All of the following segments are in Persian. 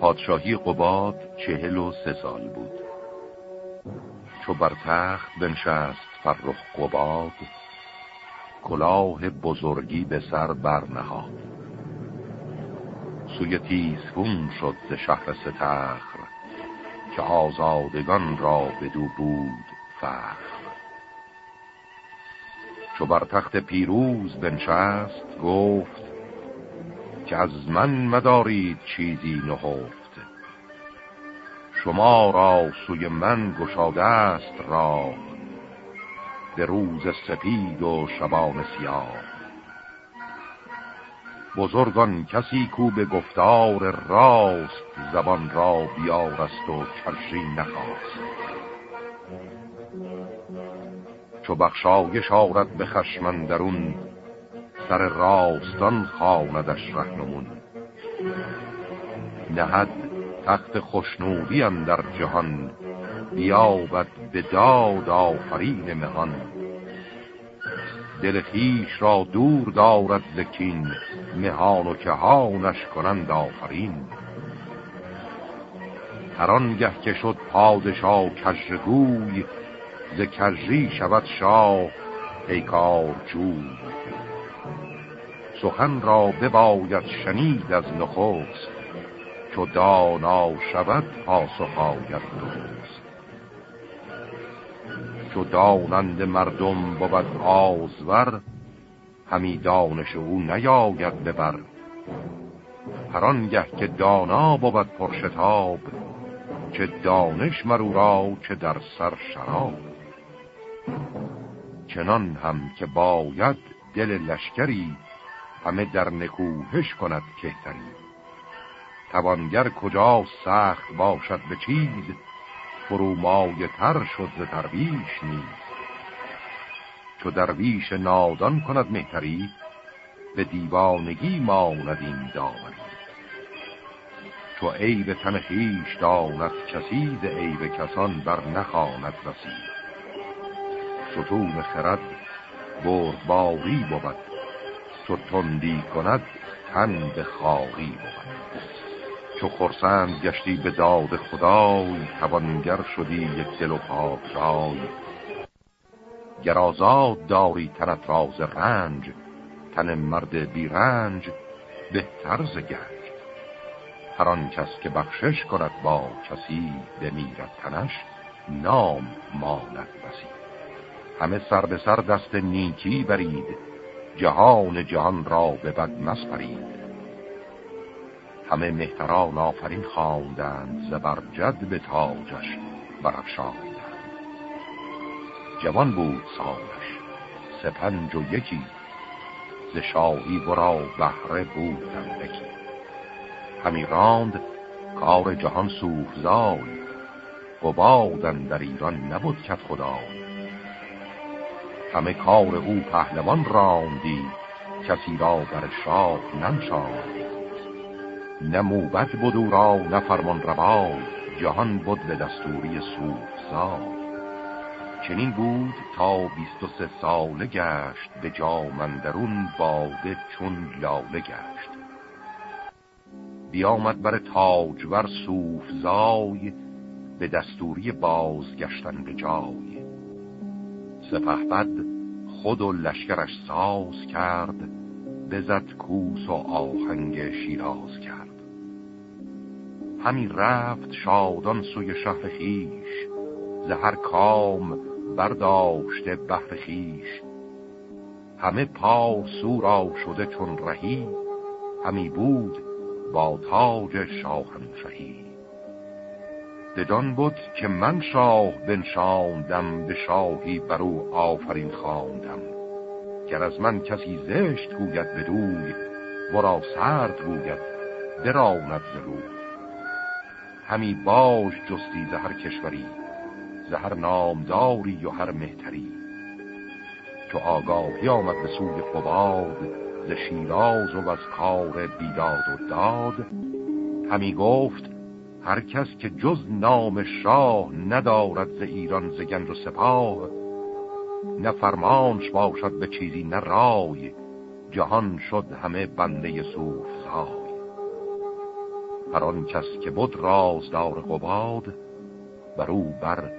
پادشاهی قباد چهل و سه سال بود. چو بر تخت بنشست فرخ قباد کلاه بزرگی به سر برنهاد. سوی تیسفون شد ز شهر ستخر که آزادگان را بدو بود فخر. چو بر تخت پیروز بنشست گفت که از من مدارید چیزی نهفت. شما را سوی من گشاده است را به روز سپید و شبان سیاه. بزرگان کسی کو به گفتار راست زبان را بیارست و چرشی نخواست. چو بخشایش آرد به خشمندرون سر راستان خاندش رهنمون. نهد تخت خوشنودی در جهان بیابد به داد آفرین مهان. دل خیش را دور دارد زکین مهان و کهانش کنند آفرین. هر گه که شد پادشاه کژگوی ز کژی شود شاه پیکار جوی. سخن را بباید شنید از نخست چو دانا شود پاسخ آید درست. چو دانند مردم بود آزور همی دانش او نیاید ببر. هر آنگه که دانا بود پرشتاب چه دانش مرو را چه در سر شراب. چنان هم که باید دل لشکری همه در نکوهش کند کهتری. توانگر کجا سخت باشد به چیز فرومای تر شد درویش نیز. چو درویش نادان کند مهتری به دیوانگی ماند این داوری چو عیب تن خیش داند کسی ز عیب کسان بر نخواند رسید ستون خرد بردباری بود چو تندی کند تن به خواهی بود. چو خرسند گشتی به داد خدای توانگر شدی یک دل و پاک رای گر آزاد داری تنت راز رنج تن مرد بیرنج بهتر ز گنج. هر کس که بخشش کند با کسی بمیرد تنش نام ماند بسی. همه سر به سر دست نیکی برید جهان جهان را به بد مسپرید همه مهتران آفرین خواندند زبرجد به تاجش برافشاندند. جوان بود سالش سپنج و یکی ز شاهی برا بهره بودن بکی همی راند کار جهان سوفزای قبادن در ایران نبود کت خدای. همه کار او پهلوان راندی کسی را بر شاه ننشاند. نه موبت بود او را نه فرمان روا جهان بود به دستوری سوفزا چنین بود تا بیست و سه ساله گشت به جامندرون باده چون لاله گشت. بیامد بر تاجور سوفزای به دستوری بازگشتن به جای. سپهبد خود و لشکرش ساز کرد بزد کوس و آهنگ شیراز کرد. همی رفت شادان سوی شهر خیش زهر کام برداشته بحر خیش همه پا سورا شده چون رهی همی بود با تاج شاهنشهی. بدان بود که من شاه بنشاندم به شاهی بر او آفرین خواندم گر از من کسی زشت گوید بدوی ورا سرد گوید براند زروی همی باش جستی زهر کشوری زهر نامداری و هر مهتری چو آگاهی آمد به سوی قباد ز شیراز و از کار بیداد و داد همی گفت هر کس که جز نام شاه ندارد ز ایران ز گنج و سپاه نه فرمانش باشد به چیزی نه رای جهان شد همه بنده سوفزای هر آن کس که بود رازدار قباد بر او بر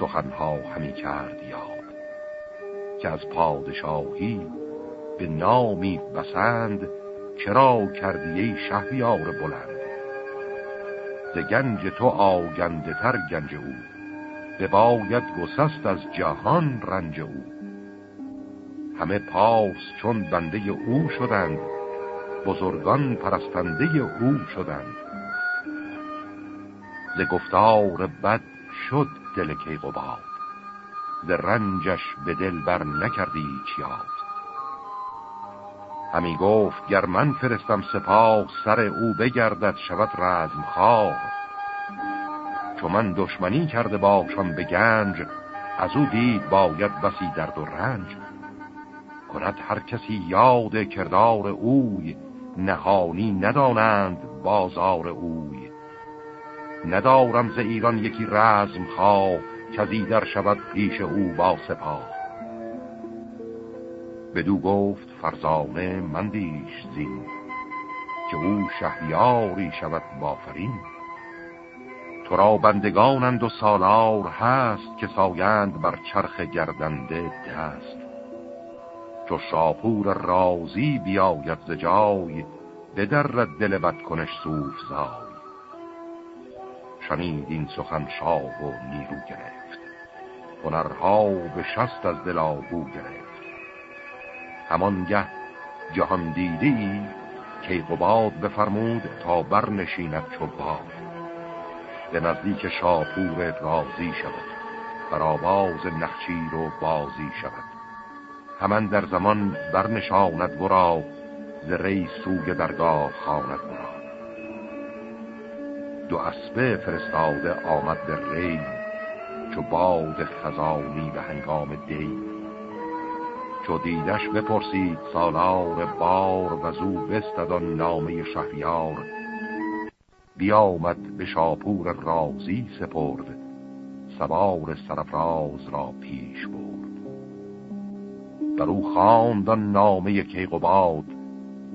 سخنها همی کرد یاد. که از پادشاهی به نامی بسند چرا کردی ای شهریار بلند؟ ز گنج تو آگنده تر گنج او. به باید گسست از جهان رنج او. همه پاس چون بنده او شدند بزرگان پرستنده او شدند. ز گفتار بد شد دل کیقوباد ز رنجش به دل بر نکردی چیاد. همی گفت گر من فرستم سپاه سر او بگردد شود رزم خواه چو من دشمنی کرده باشم به گنج از او دید باید بسی درد و رنج. کند هر کسی یاد کردار اوی نهانی ندانند بازار اوی. ندارم ز ایران یکی رزم خواه که در شود پیش او با سپاه. بدو گفت فرزانه مندیش زین که او شهریاری شود بافرین تو را بندگانند و سالار هست که سایند بر چرخ گردنده دست. چو شاپور رازی بیاید ز جای بدرد دل بد کنش صوف زای. شنید این سخن شاه و نیرو گرفت. هنرها به شست از دل آهو گرفت. همانگه جهان دیدی که قباد بفرمود تا برنشیند چو باد به نزدیک شاپور رازی شود بر آواز نخچیر و بازی شود. همان در زمان برنشاند ورا ز ری سوی درگاه خاند ورا دو اسبه فرستاده آمد در ری چو باد خزانی به هنگام دی. چو دیدش بپرسید سالار بار و زو بستدان نامه شهریار. بیامد به شاپور رازی سپرد سوار سرفراز را پیش برد. بر او خواندان نامه کیقوباد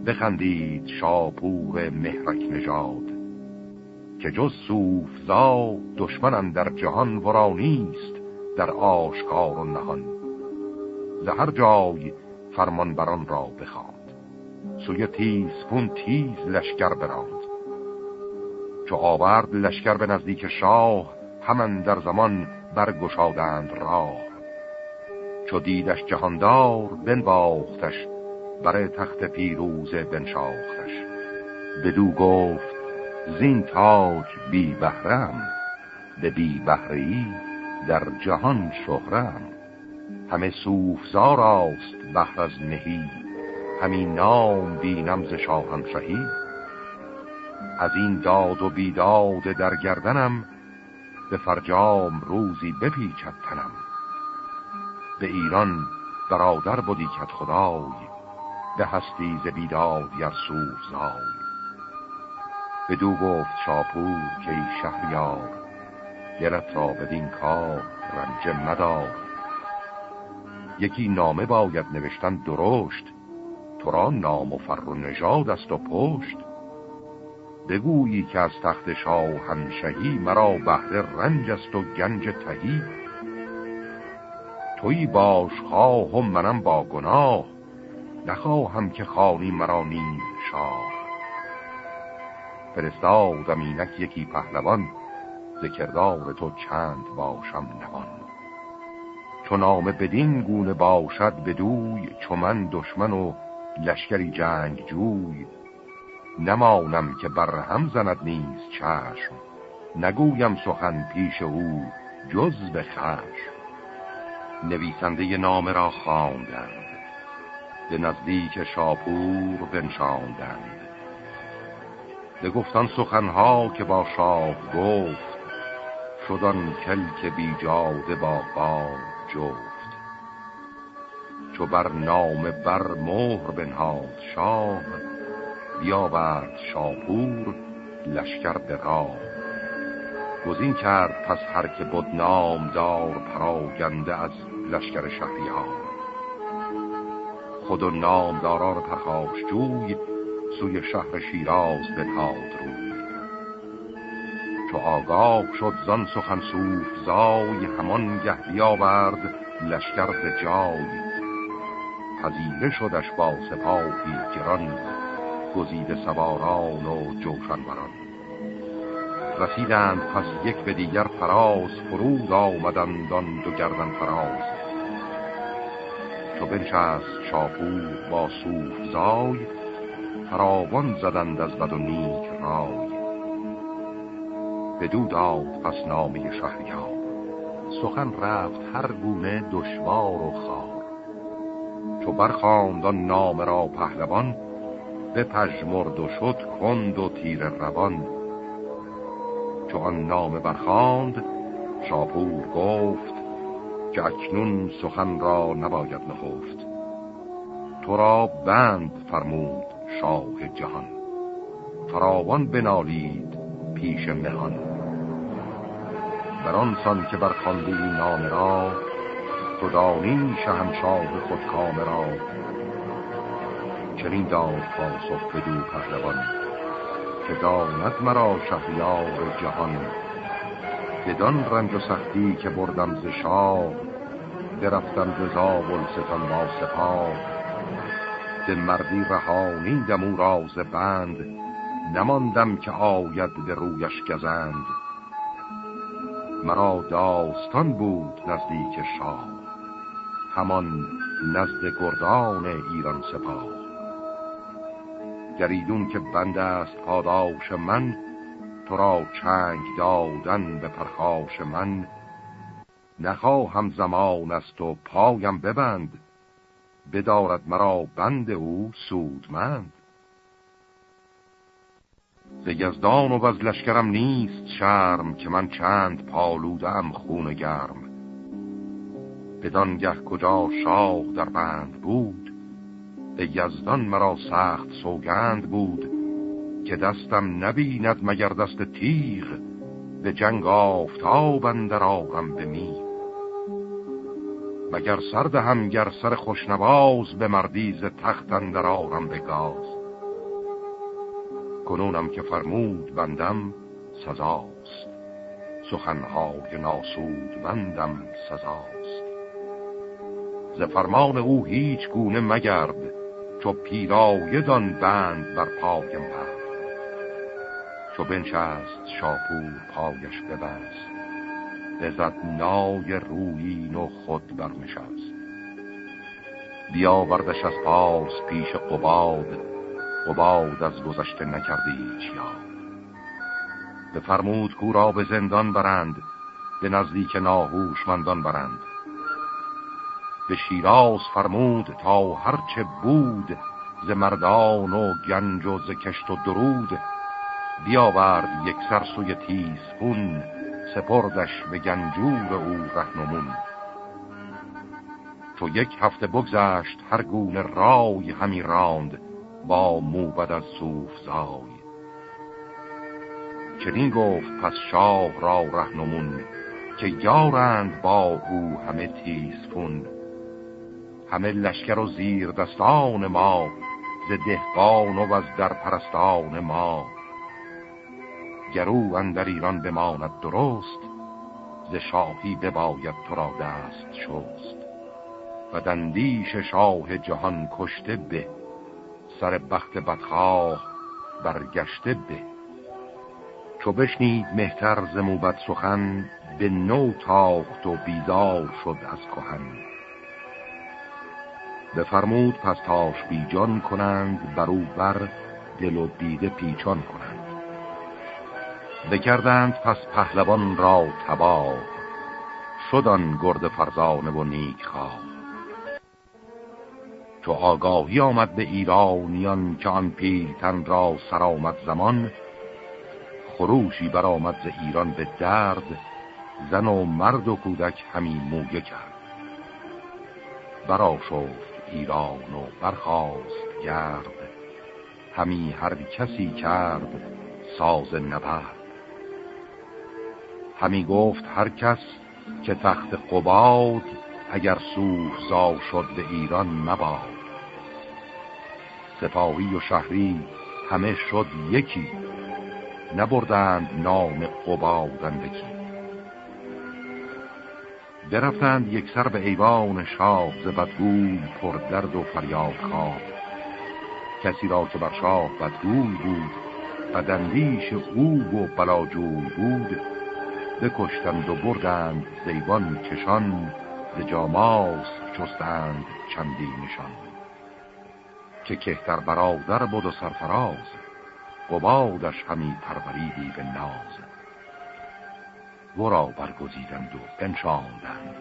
بخندید شاپور مهرک نژاد. که جز سوفزا دشمنم در جهان ورا نیست در آشکار و نهان. زهر جای فرمان بران را بخواند. سوی تیز کن تیز لشکر براند. چو آورد لشکر به نزدیک شاه همان در زمان برگشادند راه. چو دیدش جهاندار بنواختش بر تخت پیروز بنشاختش. بدو گفت زین تاج بی بهرم به بی بهری در جهان شهرم. همه صوفزار است بهر از نهی همین نام بینم ز شاهنشهی از این داد و بیداد در گردنم به فرجام روزی بپیچد تنم. به ایران برادر بودی کت خدای به هستی ز بیداد یر سوزای بدو گفت شاپور که شهریار گرت را بدین کار رنج مدار. یکی نامه باید نوشتن درشت. تو را نام و فر و نژاد است و پشت. بگویی که از تخت شاهنشهی مرا بهر رنج است و گنج تهی. توی باش خواه و منم با گناه. نخواهم که خانی مرا نیز شاه. فرستادم اینک یکی پهلوان. ذکردار تو چند باشم نوان چون نام بدین گونه باشد بدوی چو من دشمن و لشکری جنگ جوی نمانم که بر هم زند نیز چشم نگویم سخن پیش او جز به خشم. نویسنده نامه را خواندند به نزدیک شاپور بنشاندند. به گفتان سخنها که با شاه گفت شدان کل بی جاده با بار جفت. چو بر نام بر مهر بنهاد شاه بیاورد شاپور لشکر به راه. گزین کرد پس هر که بود نامدار پراگنده از لشکر شهریار. خود و نامداران پرخاش جوی سوی شهر شیراز بنهاد روی. آگاه شد زان سخن زای همان گه بیاورد لشکر ز جای. پذیره شدش با سپاهی گران گزیده سواران و جوشنوران. رسیدند پس یک به دیگر فراز فرود آمدند آن دو گردن فراز. چو بنشست شاپور با سوف زای فراوان زدند از بد و نیک رای. بدو داد پس نامه شهریار. سخن رفت هر گونه دشوار و خار. چو برخاند آن نام را پهلوان به پژمرد و شد کند و تیر روان. چو آن نام برخاند شاپور گفت که اکنون سخن را نباید نخفت تو را بند فرمود شاه جهان. فراوان بنالید پیش مهان. بر آن سان که برخاندی نام را تو دانی شهنشاه خود کام را. چنین داد پاسخ بدو پهلوان که داند مرا شهریار جهان. بدان رنج و سختی که بردم ز شاه درفتم ز زابل ستان با سپاه. مردی رهانیدم او راز بند نماندم که آید به رویش گزند. مرا داستان بود نزدیک شاه همان نزد گردان ایران سپاه. گریدون که بند است پاداش من تو را چنگ دادن به پرخاش من. نخواهم زمان است و پایم ببند بدارد مرا بند او سودمند. ز یزدان و از لشکرم نیست شرم که من چند پالودم خون گرم. بدانگه کجا شاه در بند بود به یزدان مرا سخت سوگند بود که دستم نبیند مگر دست تیغ به جنگ آفتاب اندر آرم به می مگر سرد هم گر سر خوشنواز به مردیز تخت اندر آرم به گاز. کنونم که فرمود بندم سزاست. سخنهای ناسود بندم سزاست. ز فرمان او هیچ گونه مگرد چو پیرایدان بند بر پایم برد چو بنشست شاپور پایش ببست بزد نای رویین و خود برنشست. بیاوردش از پاس پیش قباد قباد از گذشته نکردی هیچ یاد. فرمود کو را به زندان برند به نزدیک ناهوشمندان برند. به شیراز فرمود تا هرچه بود ز مردان و گنج و ز کشت و درود بیاورد یک سر سوی تیزفون سپردش به گنجور او رهنمون. تو یک هفته بگذشت هر گونه رای همی راند با موبد از زای چنین گفت پس شاه را رهنمون که یارند با او همه تیزفون همه لشکر و زیر دستان ما ز دهقان و از در پرستان ما. گرو اندر ایران بماند درست ز شاهی بباید تو را دست شست. و دندیش شاه جهان کشته به سر بخت بدخواه برگشته به. چو بشنید مهتر ز موبت سخن به نو تاخت و بیدار شد از کهن. بفرمود پس تاش بیجان کنند برو بر دل و دیده پیچان کنند. بکردند پس پهلوان را تباه شدن گرد فرزانه و نیک خواه. چو آگاهی آمد به ایرانیان که آن پیلتن را سرآمد زمان. خروشی برآمد ز ایران به درد زن و مرد و کودک همی مویه کرد. برا شفت ایران و برخاست گرد همی هر کسی کرد ساز نبرد. همی گفت هر کس که تخت قباد اگر زا شد به ایران مباد. سپاهی و شهری همه شد یکی. نبردند نام قبا زندگی. برفتند یک سر به ایوان شاه ز بدگوی پر درد و فریاد خواب کسی را که بر شاه بدگوی بود بدندیش او و بلاجوی بود. بکشتند و بردند زیبان کشان ز جاماس چستند چندی نشان. که کهتر برادر بود و سرفراز قبادش همی پروریدی به ناز. ورا برگزیدند و بنشاندند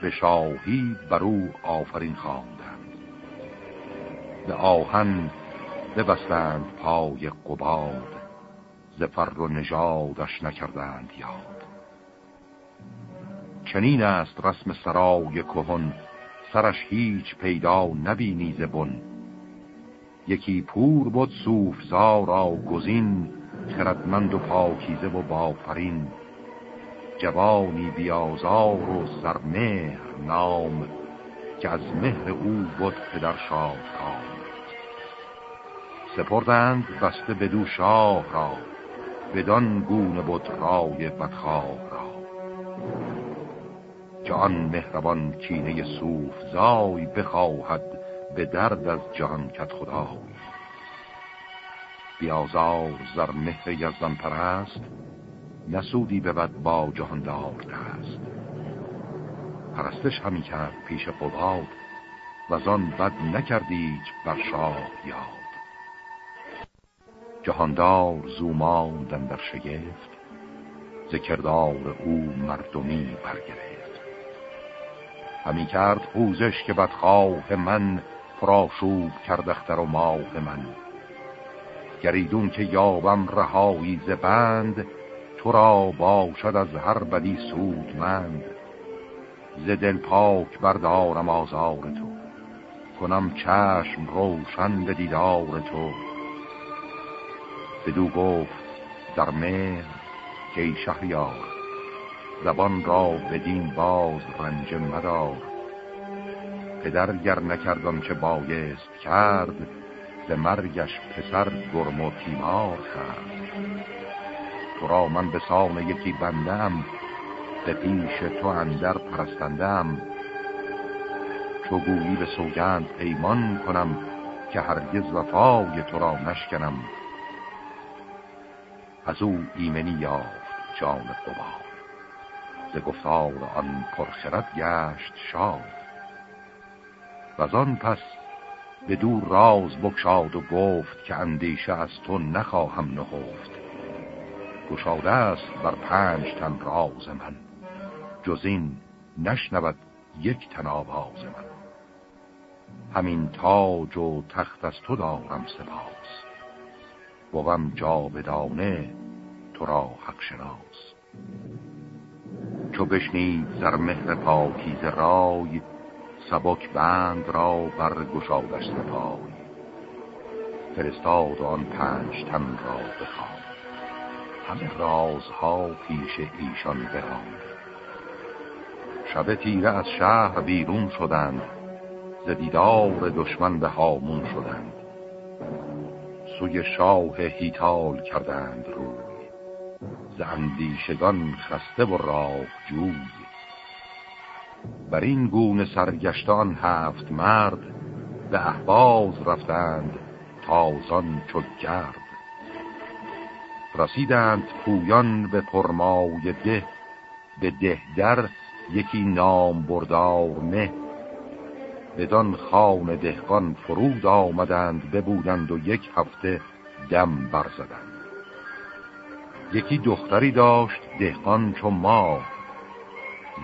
به شاهی بر او آفرین خواندند. به آهن ببستند پای قباد زفر و نژادش نکردند یاد. چنین است رسم سرای کهن سرش هیچ پیدا نبینی زبن یکی پور بود صوفزا را گزین خردمند و پاکیزه و بافرین. جوانی بیازار و سرمهر نام که از مهر او بود پدر شاد کام سپردند بسته بدو شاه را بدان گونه بود رای بدخواه را. که آن مهربان کینه صوف زای بخواهد به درد از جهان کت خدای بیازار زر مهر یزدان پرست نسودی بد با جهاندار دست. پرستش همی کرد پیش قباد و آن بد نکردیچ بر شاه یاد. جهاندار زوماندن در شگفت ذکردار او مردمی برگرفت. همی کرد پوزش که بدخواه من پراشوب کردختر و ماه من. گریدون که یابم رهایی ز بند تو را باشد از هر بدی سودمند. ز دل پاک بردارم آزار تو کنم چشم روشن به دیدار تو. بدو گفت در مهر که شهریار زبان را بدین باز رنج مدار. پدر گر نکردم چه بایست کرد ز مرگش پسر گرم و تیمار کرد. تو را من به سان یکی بندم به پیش تو اندر پرستندم. چو گویی به سوگند پیمان کنم که هرگز وفای تو را نشکنم. از او ایمنی یافت جان قبار ز گفتار آن پرخرد گشت شاد. و آن پس به دور راز بکشاد و گفت که اندیشه از تو نخواهم نهفت. گشاده است بر پنج تن راز من. جز این نشنود یک تن آواز من. همین تاج و تخت از تو دارم سپاس. بوم جاودانه تو را حق شناس. چو بشنید زر مهر پاکیز رای سبک بند را بر گشادش سپای. فرستاد آن پنج تن را بخواد همه رازها پیش ایشان براند شب تیره از شهر بیرون شدند ز دیدار دشمن به هامون شدند. سوی شاه هیتال کردند روی ز اندیشگان خسته و راه جوی بر این گونه سرگشتان هفت مرد به احواز رفتند تازان چو گرد. رسیدند پویان به پرمای ده به دهدر یکی نام بردار مه بدان خان دهقان فرود آمدند ببودند و یک هفته دم برزدند. یکی دختری داشت دهقان چو ما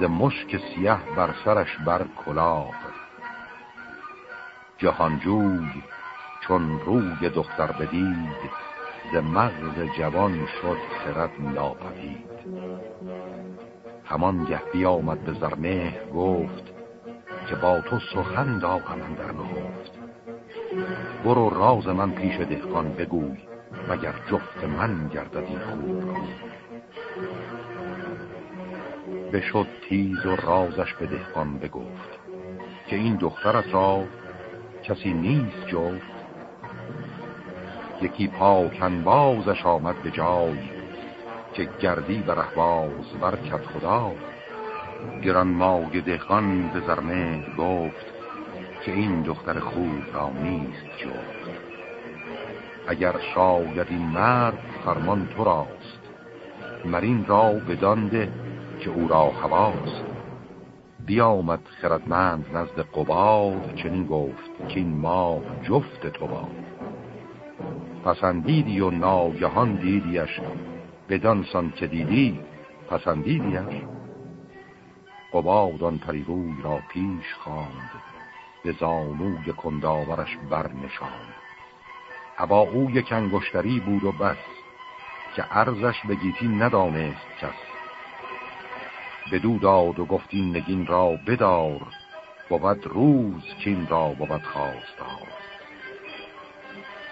ز مشک سیه بر سرش بر کلاه. جهانجوی چون روی دختر بدید ز مغز جوان شد خرد ناپدید. همان گه بیامد به زرمه گفت که با تو سخن دارم در نهفت. برو راز من پیش دهقان بگوی مگر جفت من گردد این خوب بشد تیز و رازش به دهقان بگفت که این دخترت را کسی نیست جفت. یکی پاکن بازش آمد به جای که گردی به رهباز برکت خدا. گران ماگ دهقان به زرمه گفت که این دختر خوب را نیست جفت. اگر شاید این مرد فرمان تو راست مرین را بدانده که او را هواست بیامد خردمند نزد قباد چنین گفت که این ما جفت تو باد پسندیدی و ناگهان دیدیش بدانسان که دیدی پسندیدیش. قباد آن پریروی را پیش خواند به زانوی کنداورش برنشاند. ابا او یک انگشتری بود و بس که ارزش به گیتی ندانست کس. بدو داد و گفتی نگین را بدار. بود روز کین را بود خواستار.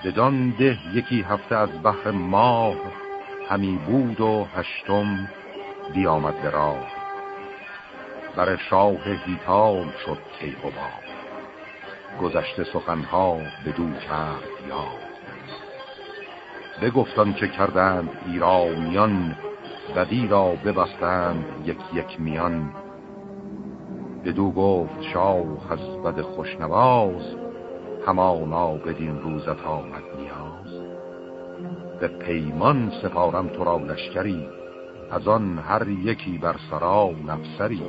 بدان ده یکی هفته از بحر ماه همی بود و هشتم بیامد به راه. بر شاه هیتال شد کیقوبا گذشته سخنها به دو کرد یاد. بگفتان چه کردند ایرانیان بدی را ببستند یک یک میان. بدو گفت شاه از بد خوشنواز همانا بدین روزت آمد نیاز. به پیمان سپارم تو را لشکری از آن هر یکی بر سرا نفسری.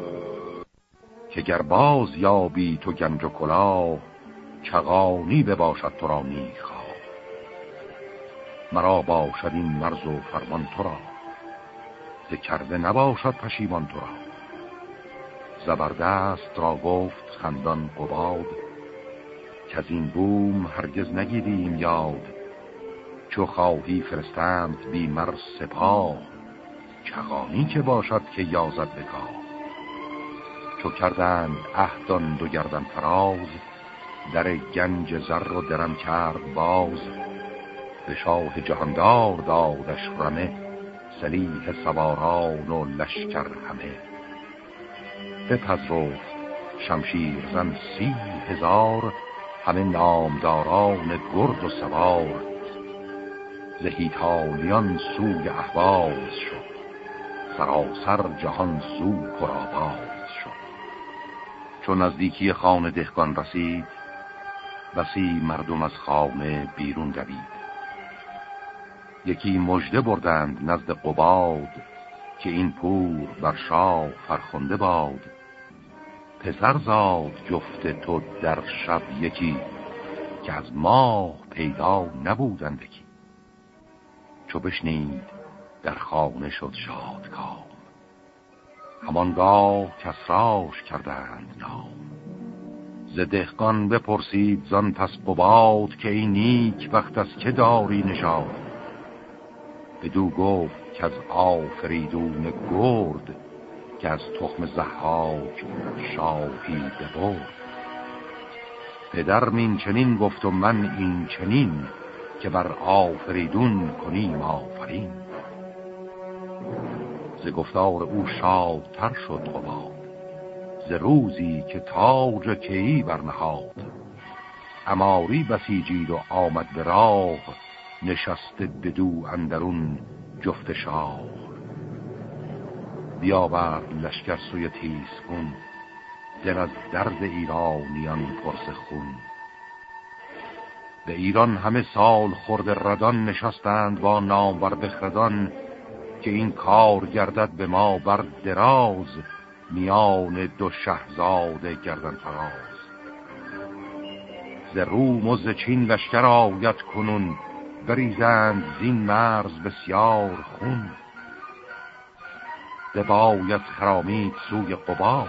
که گر باز یابی تو گنج و کلاه چغانی بباشد تو را می‌خواه. مرا باشد این مرز و فرمان تو را. کرده نباشد پشیمان تو را. زبردست را گفت خندان قباد که از این بوم هرگز نگیریم یاد. چو خواهی فرستند بی مر سپاه چغانی که باشد که یازد بکاه چو کردند اهدان دو گردن فراز در گنج زر و درم کرد باز. به شاه جهاندار دادش رمه سلیح سواران و لشکر همه. بپذرفت شمشیر زن سی هزار همه نامداران گرد و سوار. زهیتالیان سوی احواز شد سراسر جهان سو پرآواز شد. چون نزدیکی خانه دهقان رسید بسی مردم از خانه بیرون دوید. یکی مژده بردند نزد قباد که این پور بر شاه فرخنده باد. پسر زاد جفت تو در شب یکی که از ماه پیدا نبودندگی چو بشنید در خانه شد شاد کام همانگاه کسراش کردند نام. ز دهقان بپرسید زان پس قباد که این نیک وقت از که داری نشاد بدو گفت که از آفریدون گرد که از تخم زحاک شاهی ببرد. پدر من چنین گفت و من این چنین که بر آفریدون کنیم آفرین. ز گفتار او شادتر شد قباد ز روزی که تاج کهی برنهاد. اماری بسیجید و آمد به راه نشسته بدو اندرون جفت شاه. بیاورد لشکر سوی تیز کن دل از درد ایرانیان پرس خون. به ایران همه سال خورد ردان نشستند با نام بر بخردان که این کار گردد به ما بر دراز میان دو شهزاده گردن فراز. ز روم و ز چین لشکر آید کنون بریزند زین مرز بسیار خون. باید خرامید سوی قبا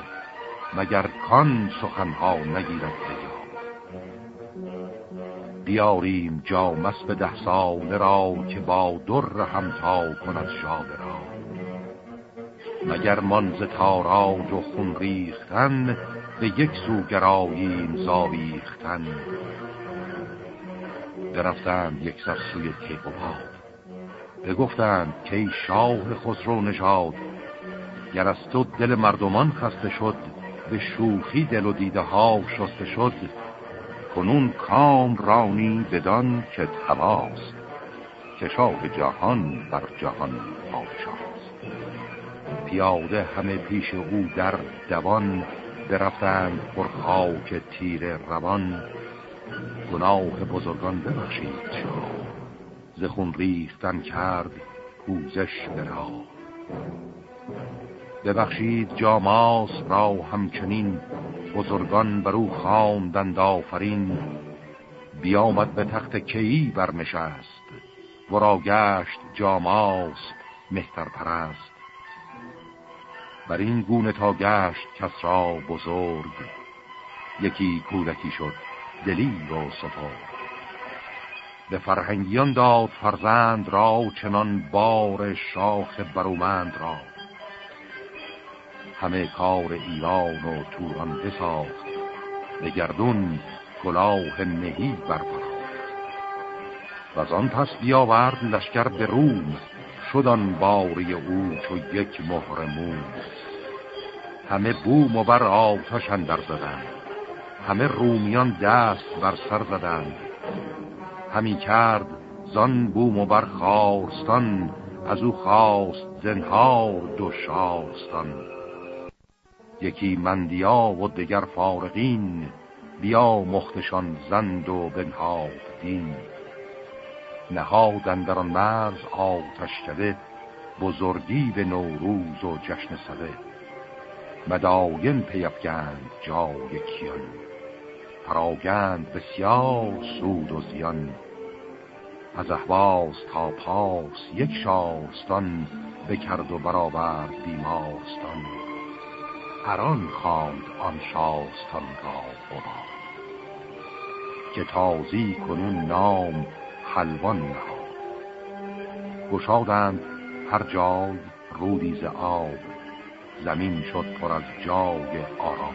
مگر کان سخنها نگیرد بجا بیاریم جامس به ده ساله را که با در همتا کند شاده را. مگر منز تاراج و خون ریختن به یک سو گراییم زاویختن. برفتند یک سر سوی کیقوباد بگفتند که شاه خسرو نشاد گر از تو دل مردمان خسته شد به شوخی دل و دیده ها شسته شد کنون کام رانی بدان که تواست که شاه جهان بر جهان پادشاست. پیاده همه پیش او در دوان برفتند پر خاک تیر روان گناه بزرگان ببخشید. شما زخون ریختن کرد پوزش برا ببخشید جاماس را همچنین بزرگان بر او خواندند آفرین. بیامد به تخت کیی برنشست ورا گشت جاماس مهتر پرست بر این گونه تا گشت کس را بزرگ یکی کودکی شد. دلیر و سپرد به فرهنگیان داد فرزند را چنان بار شاخ برومند را. همه کار ایران و توران بساخت به گردون کلاه مهی برپرد و آن پس بیاورد لشکر به روم شدن باری او چو یک مهر موز همه بوم و بر آتش اندر زدند همه رومیان دست بر سر زدند. همی کرد زان بوم و بر خارستان از او خواست زنهار دو شارستان یکی مندیا و دگر فارغین بیا مختشان زند و بنهاد دین. نهادن در آن مرز آتش کده بزرگی به نوروز و جشن سده مداین پیفگند جای کیان. پراگند بسیار سود و زیان. از احواز تا پاس یک شارستان بکرد و برآورد بیمارستان. هران خواند آن شاستان را بود که تازی کنون نام حلوان نهاد. گشادند هر جای رودی ز آب. زمین شد پر از جای آرام